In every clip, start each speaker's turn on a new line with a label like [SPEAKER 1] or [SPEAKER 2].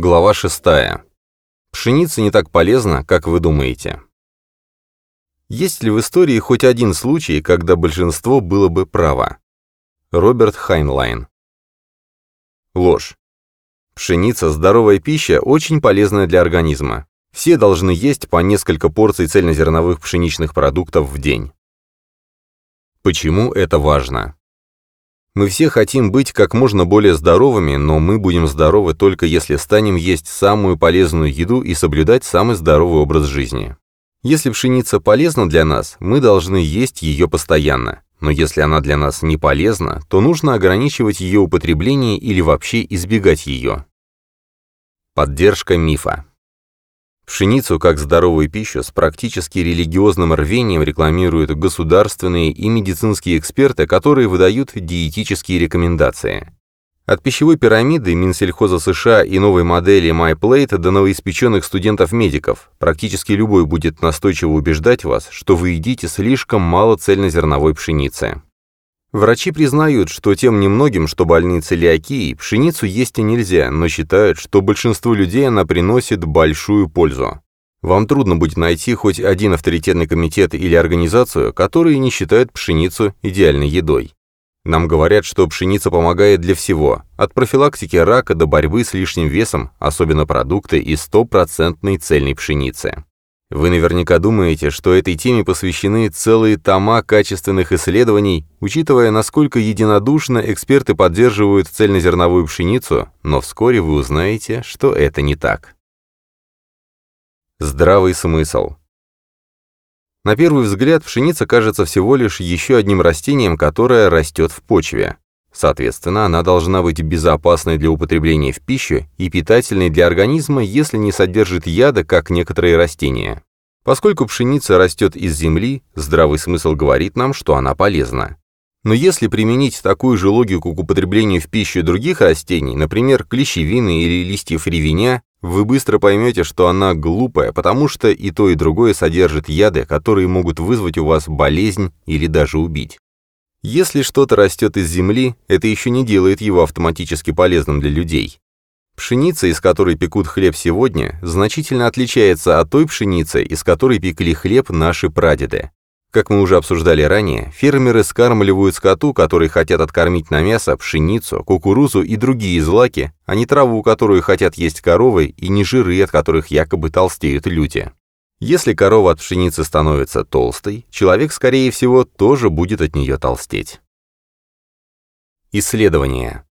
[SPEAKER 1] Глава 6. Пшеница не так полезна, как вы думаете. Есть ли в истории хоть один случай, когда большинство было бы право? Роберт Хайнлайн. Ложь. Пшеница – здоровая пища, очень полезная для организма. Все должны есть по несколько порций цельнозерновых пшеничных продуктов в день. Почему это важно? Мы все хотим быть как можно более здоровыми, но мы будем здоровы только если станем есть самую полезную еду и соблюдать самый здоровый образ жизни. Если пшеница полезна для нас, мы должны есть ее постоянно. Но если она для нас не полезна, то нужно ограничивать ее употребление или вообще избегать ее. Поддержка мифа. Пшеницу как здоровую пищу с практически религиозным рвением рекламируют государственные и медицинские эксперты, которые выдают диетические рекомендации. От пищевой пирамиды Минсельхоза США и новой модели MyPlate до новоиспеченных студентов-медиков, практически любой будет настойчиво убеждать вас, что вы едите слишком мало цельнозерновой пшеницы. Врачи признают, что тем немногим, что больны целиакией, пшеницу есть и нельзя, но считают, что большинству людей она приносит большую пользу. Вам трудно будет найти хоть один авторитетный комитет или организацию, которые не считают пшеницу идеальной едой. Нам говорят, что пшеница помогает для всего, от профилактики рака до борьбы с лишним весом, особенно продукты из стопроцентной цельной пшеницы. Вы наверняка думаете, что этой теме посвящены целые тома качественных исследований, учитывая, насколько единодушно эксперты поддерживают цельнозерновую пшеницу, но вскоре вы узнаете, что это не так. Здравый смысл. На первый взгляд, пшеница кажется всего лишь еще одним растением, которое растет в почве. Соответственно, она должна быть безопасной для употребления в пищу и питательной для организма, если не содержит яда, как некоторые растения. Поскольку пшеница растет из земли, здравый смысл говорит нам, что она полезна. Но если применить такую же логику к употреблению в пищу других растений, например, клещевины или листьев ревеня, вы быстро поймете, что она глупая, потому что и то, и другое содержит яды, которые могут вызвать у вас болезнь или даже убить. Если что-то растет из земли, это еще не делает его автоматически полезным для людей. Пшеница, из которой пекут хлеб сегодня, значительно отличается от той пшеницы, из которой пекли хлеб наши прадеды. Как мы уже обсуждали ранее, фермеры скармливают скоту, который хотят откормить на мясо, пшеницу, кукурузу и другие злаки, а не траву, которую хотят есть коровы, и не жиры, от которых якобы толстеют люди. Если корова от пшеницы становится толстой, человек, скорее всего, тоже будет от нее толстеть. Исследования.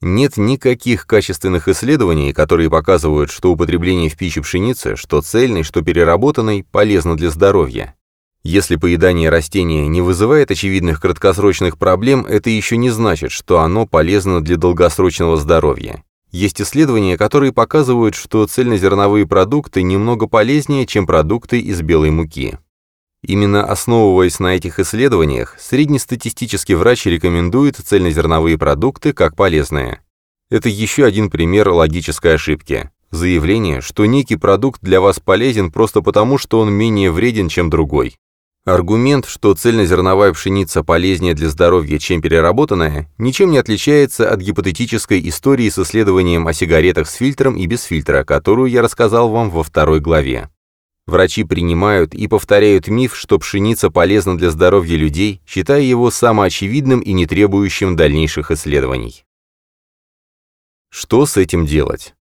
[SPEAKER 1] Нет никаких качественных исследований, которые показывают, что употребление в пищу пшеницы, что цельной, что переработанной, полезно для здоровья. Если поедание растения не вызывает очевидных краткосрочных проблем, это еще не значит, что оно полезно для долгосрочного здоровья. Есть исследования, которые показывают, что цельнозерновые продукты немного полезнее, чем продукты из белой муки. Именно основываясь на этих исследованиях, среднестатистический врач рекомендует цельнозерновые продукты как полезные. Это еще один пример логической ошибки. Заявление, что некий продукт для вас полезен просто потому, что он менее вреден, чем другой. Аргумент, что цельнозерновая пшеница полезнее для здоровья, чем переработанная, ничем не отличается от гипотетической истории с исследованием о сигаретах с фильтром и без фильтра, которую я рассказал вам во второй главе. Врачи принимают и повторяют миф, что пшеница полезна для здоровья людей, считая его самоочевидным и не требующим дальнейших исследований. Что с этим делать?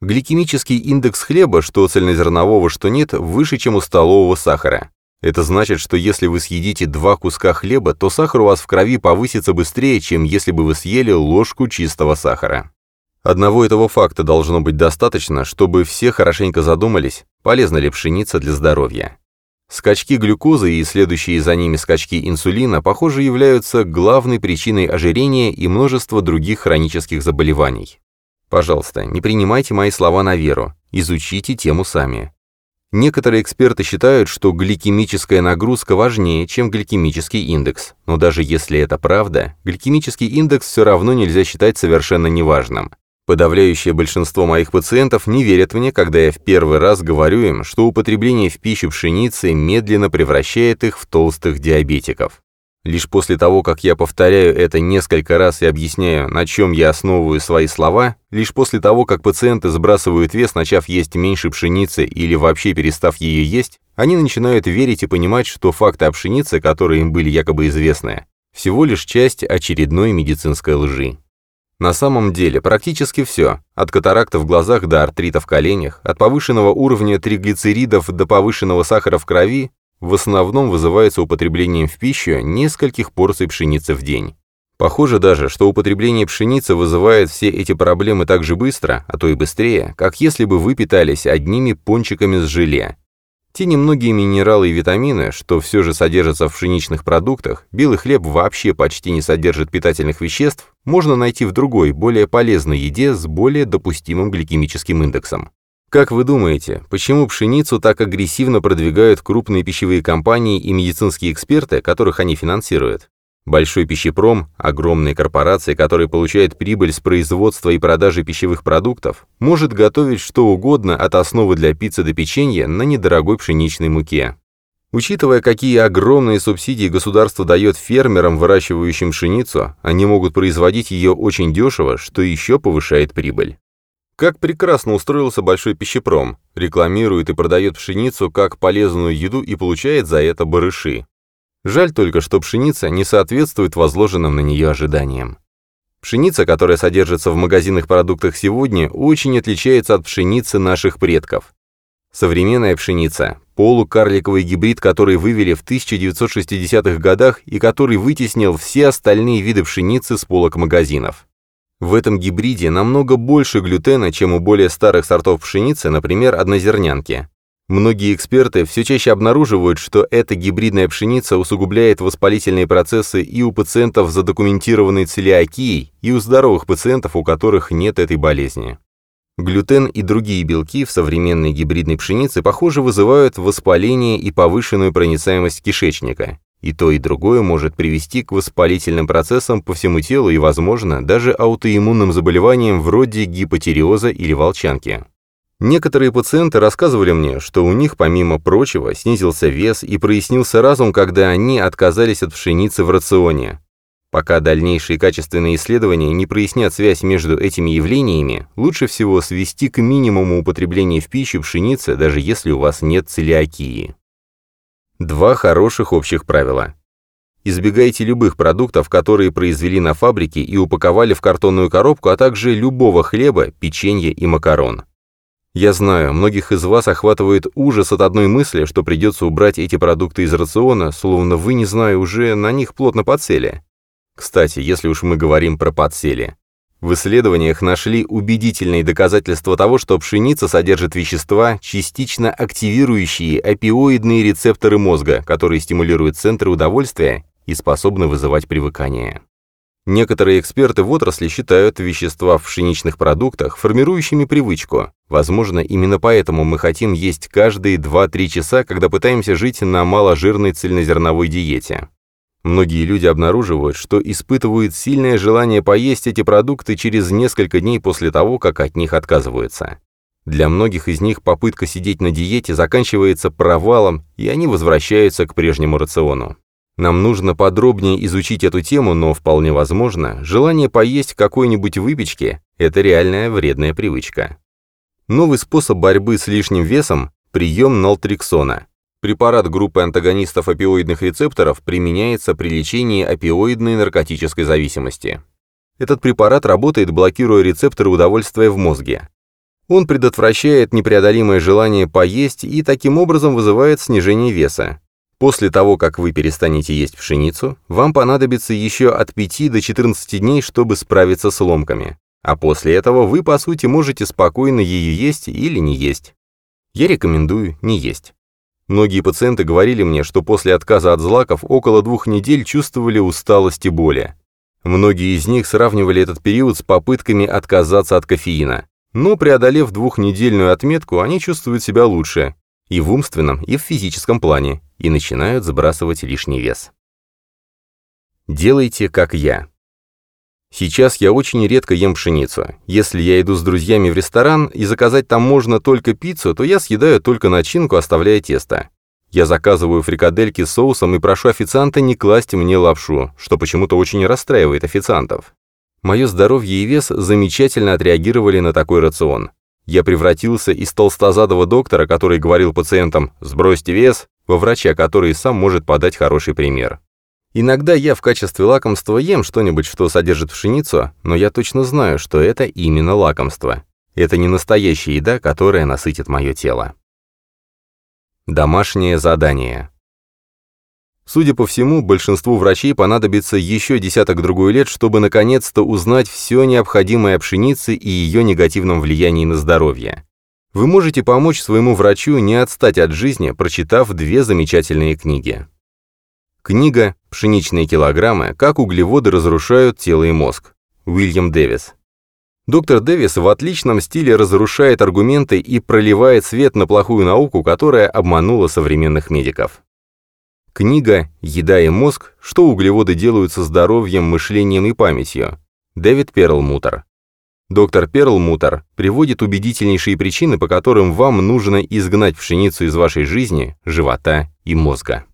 [SPEAKER 1] Гликемический индекс хлеба, что цельнозернового, что нет, выше, чем у столового сахара. Это значит, что если вы съедите два куска хлеба, то сахар у вас в крови повысится быстрее, чем если бы вы съели ложку чистого сахара. Одного этого факта должно быть достаточно, чтобы все хорошенько задумались, полезна ли пшеница для здоровья. Скачки глюкозы и следующие за ними скачки инсулина, похоже, являются главной причиной ожирения и множества других хронических заболеваний. Пожалуйста, не принимайте мои слова на веру, изучите тему сами. Некоторые эксперты считают, что гликемическая нагрузка важнее, чем гликемический индекс, но даже если это правда, гликемический индекс все равно нельзя считать совершенно неважным. Подавляющее большинство моих пациентов не верят мне, когда я в первый раз говорю им, что употребление в пищу пшеницы медленно превращает их в толстых диабетиков. Лишь после того, как я повторяю это несколько раз и объясняю, на чем я основываю свои слова, лишь после того, как пациенты сбрасывают вес, начав есть меньше пшеницы или вообще перестав ее есть, они начинают верить и понимать, что факты о пшенице, которые им были якобы известны, всего лишь часть очередной медицинской лжи. На самом деле, практически все, от катаракта в глазах до артрита в коленях, от повышенного уровня триглицеридов до повышенного сахара в крови, в основном вызывается употреблением в пищу нескольких порций пшеницы в день. Похоже даже, что употребление пшеницы вызывает все эти проблемы так же быстро, а то и быстрее, как если бы вы питались одними пончиками с желе. Те немногие минералы и витамины, что все же содержатся в пшеничных продуктах, белый хлеб вообще почти не содержит питательных веществ, можно найти в другой, более полезной еде с более допустимым гликемическим индексом. Как вы думаете, почему пшеницу так агрессивно продвигают крупные пищевые компании и медицинские эксперты, которых они финансируют? Большой пищепром, огромные корпорации, которые получают прибыль с производства и продажи пищевых продуктов, может готовить что угодно от основы для пиццы до печенья на недорогой пшеничной муке. Учитывая, какие огромные субсидии государство дает фермерам, выращивающим пшеницу, они могут производить ее очень дешево, что еще повышает прибыль. Как прекрасно устроился большой пищепром, рекламирует и продает пшеницу как полезную еду и получает за это барыши. Жаль только, что пшеница не соответствует возложенным на нее ожиданиям. Пшеница, которая содержится в магазинных продуктах сегодня, очень отличается от пшеницы наших предков. Современная пшеница – полукарликовый гибрид, который вывели в 1960-х годах и который вытеснил все остальные виды пшеницы с полок магазинов. В этом гибриде намного больше глютена, чем у более старых сортов пшеницы, например, однозернянки. Многие эксперты все чаще обнаруживают, что эта гибридная пшеница усугубляет воспалительные процессы и у пациентов с задокументированной целиакией, и у здоровых пациентов, у которых нет этой болезни. Глютен и другие белки в современной гибридной пшенице, похоже, вызывают воспаление и повышенную проницаемость кишечника. И то, и другое может привести к воспалительным процессам по всему телу и, возможно, даже аутоиммунным заболеваниям вроде гипотериоза или волчанки. Некоторые пациенты рассказывали мне, что у них, помимо прочего, снизился вес и прояснился разум, когда они отказались от пшеницы в рационе. Пока дальнейшие качественные исследования не прояснят связь между этими явлениями, лучше всего свести к минимуму употребления в пищу пшеницы, даже если у вас нет целиакии. Два хороших общих правила. Избегайте любых продуктов, которые произвели на фабрике и упаковали в картонную коробку, а также любого хлеба, печенья и макарон. Я знаю, многих из вас охватывает ужас от одной мысли, что придется убрать эти продукты из рациона, словно вы, не знаю, уже на них плотно подсели. Кстати, если уж мы говорим про подсели, в исследованиях нашли убедительные доказательства того, что пшеница содержит вещества, частично активирующие опиоидные рецепторы мозга, которые стимулируют центры удовольствия и способны вызывать привыкание. Некоторые эксперты в отрасли считают вещества в пшеничных продуктах формирующими привычку. Возможно, именно поэтому мы хотим есть каждые 2-3 часа, когда пытаемся жить на маложирной цельнозерновой диете. Многие люди обнаруживают, что испытывают сильное желание поесть эти продукты через несколько дней после того, как от них отказываются. Для многих из них попытка сидеть на диете заканчивается провалом, и они возвращаются к прежнему рациону. Нам нужно подробнее изучить эту тему, но вполне возможно, желание поесть какой-нибудь выпечки – это реальная вредная привычка. Новый способ борьбы с лишним весом – прием нaltrексона. Препарат группы антагонистов опиоидных рецепторов применяется при лечении опиоидной наркотической зависимости. Этот препарат работает, блокируя рецепторы удовольствия в мозге. Он предотвращает непреодолимое желание поесть и таким образом вызывает снижение веса. После того, как вы перестанете есть пшеницу, вам понадобится еще от 5 до 14 дней, чтобы справиться с ломками. А после этого вы, по сути, можете спокойно ее есть или не есть. Я рекомендую не есть. Многие пациенты говорили мне, что после отказа от злаков около двух недель чувствовали усталость и боли. Многие из них сравнивали этот период с попытками отказаться от кофеина. Но преодолев двухнедельную отметку, они чувствуют себя лучше, и в умственном, и в физическом плане, и начинают сбрасывать лишний вес. Делайте, как я. Сейчас я очень редко ем пшеницу. Если я иду с друзьями в ресторан и заказать там можно только пиццу, то я съедаю только начинку, оставляя тесто. Я заказываю фрикадельки с соусом и прошу официанта не класть мне лапшу, что почему-то очень расстраивает официантов. Мое здоровье и вес замечательно отреагировали на такой рацион. Я превратился из толстозадого доктора, который говорил пациентам «сбросьте вес», во врача, который сам может подать хороший пример. Иногда я в качестве лакомства ем что-нибудь, что содержит пшеницу, но я точно знаю, что это именно лакомство. Это не настоящая еда, которая насытит мое тело. Домашнее задание. Судя по всему, большинству врачей понадобится еще десяток-другой лет, чтобы наконец-то узнать все необходимое о пшенице и ее негативном влиянии на здоровье. Вы можете помочь своему врачу не отстать от жизни, прочитав две замечательные книги. Книга «Пшеничные килограммы. Как углеводы разрушают тело и мозг». Уильям Дэвис. Доктор Дэвис в отличном стиле разрушает аргументы и проливает свет на плохую науку, которая обманула современных медиков. Книга «Еда и мозг. Что углеводы делают со здоровьем, мышлением и памятью». Дэвид Перлмутер. Доктор Перлмутер приводит убедительнейшие причины, по которым вам нужно изгнать пшеницу из вашей жизни, живота и мозга.